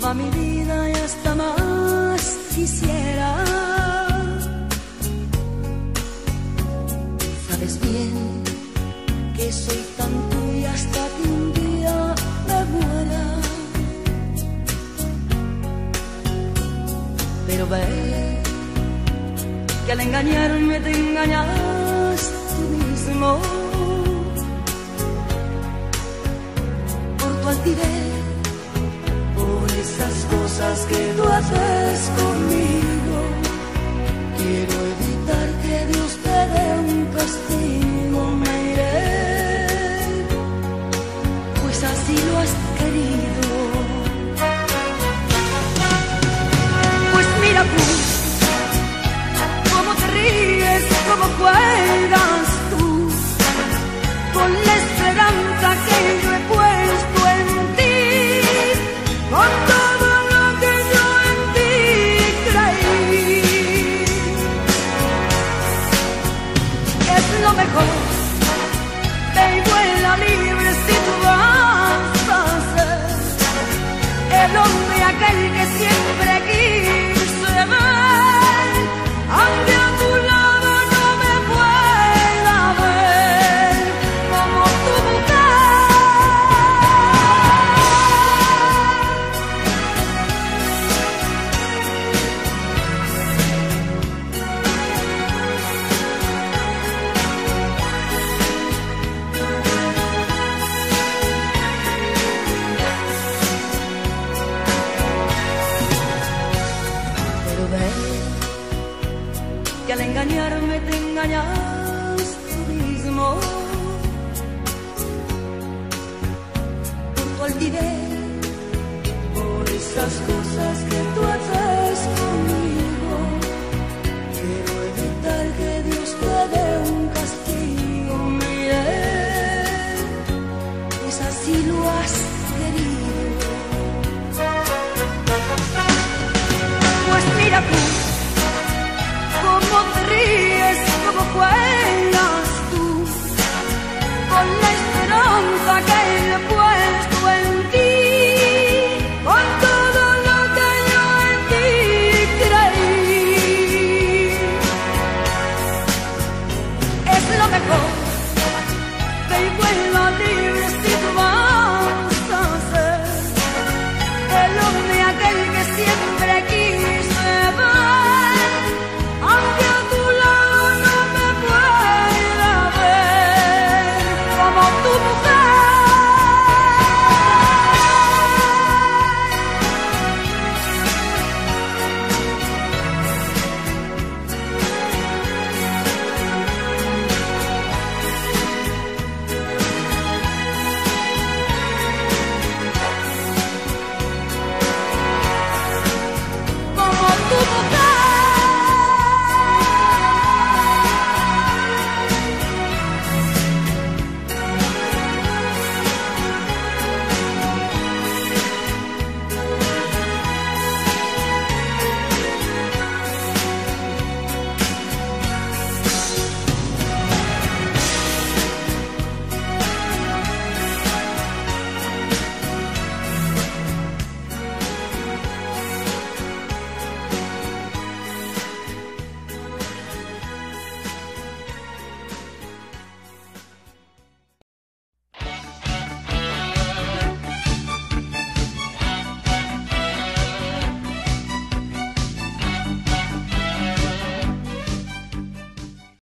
toda mi vida y hasta más quisiera. Sabes bien que soy tan tuya hasta que un día me muera. Pero ve que al engañarme te engañas tú mismo. Por tu altivez esas cosas que engañarme te engañas tú mismo. Por tu altivez, por esas cosas que tú haces conmigo. Quiero evitar que Dios te dé un castigo, miré, pues así lo has querido. Pues mira tú,